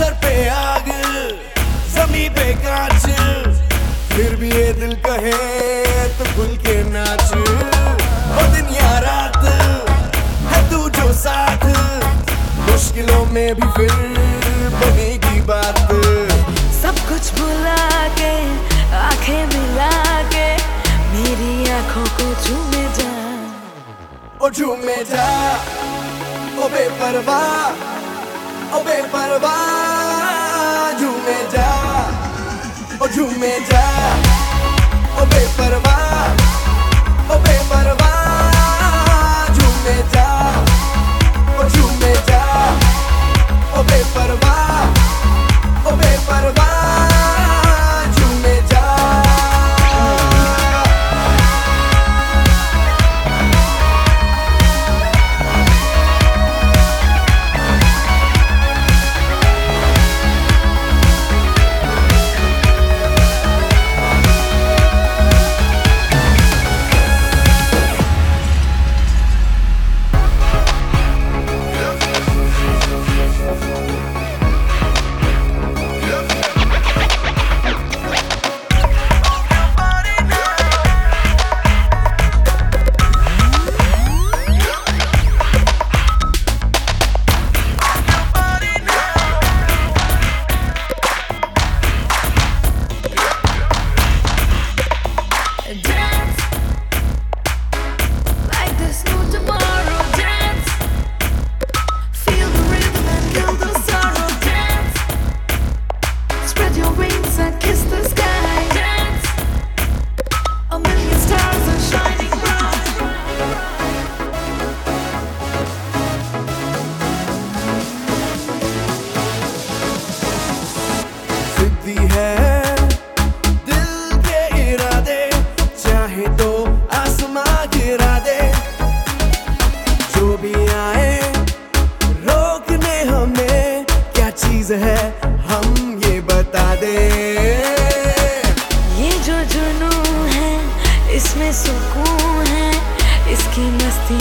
Sir पे आग जमी पे कांच। फिर भी ये दिल कहे तो खुल के नाच। ओ दिन या रात है तू जो साथ। मुश्किलों में भी फिर बनेगी बात। सब कुछ भुला के आँखें मिला के मेरी आँखों को चूमे जा। ओ झूमे जा ओ बेपरवाह ओ बेपरवाह। झूमे जा। ओ बेपरवाह ओ बेपरवाह।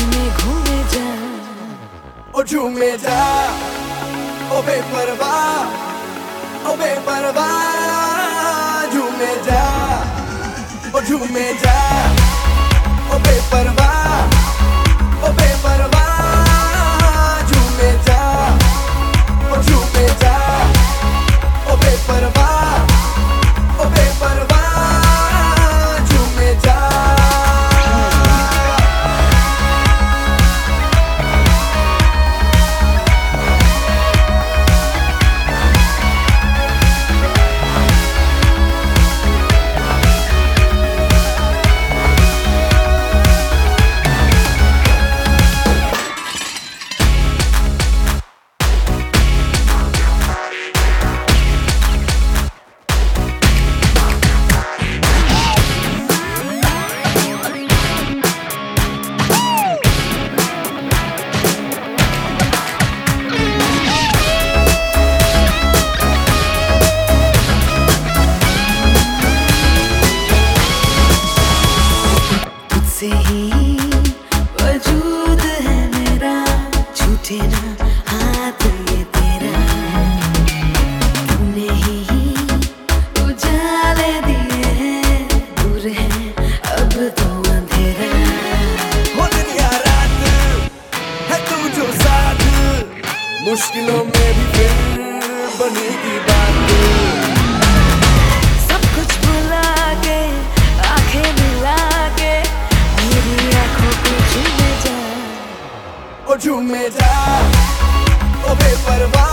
में घूमे जा। ओ झूमे जा, ओ बेपरवाह ओ बेपरवाह झूमे जा, ओ झूमे जा, ओ बेपरवाह मुश्किलों में भी फिर बनेगी बात। सब कुछ भुला के आँखें मिला के मेरी आँखों को चूमे जा। ओ झूमे जा ओ बेपरवाह।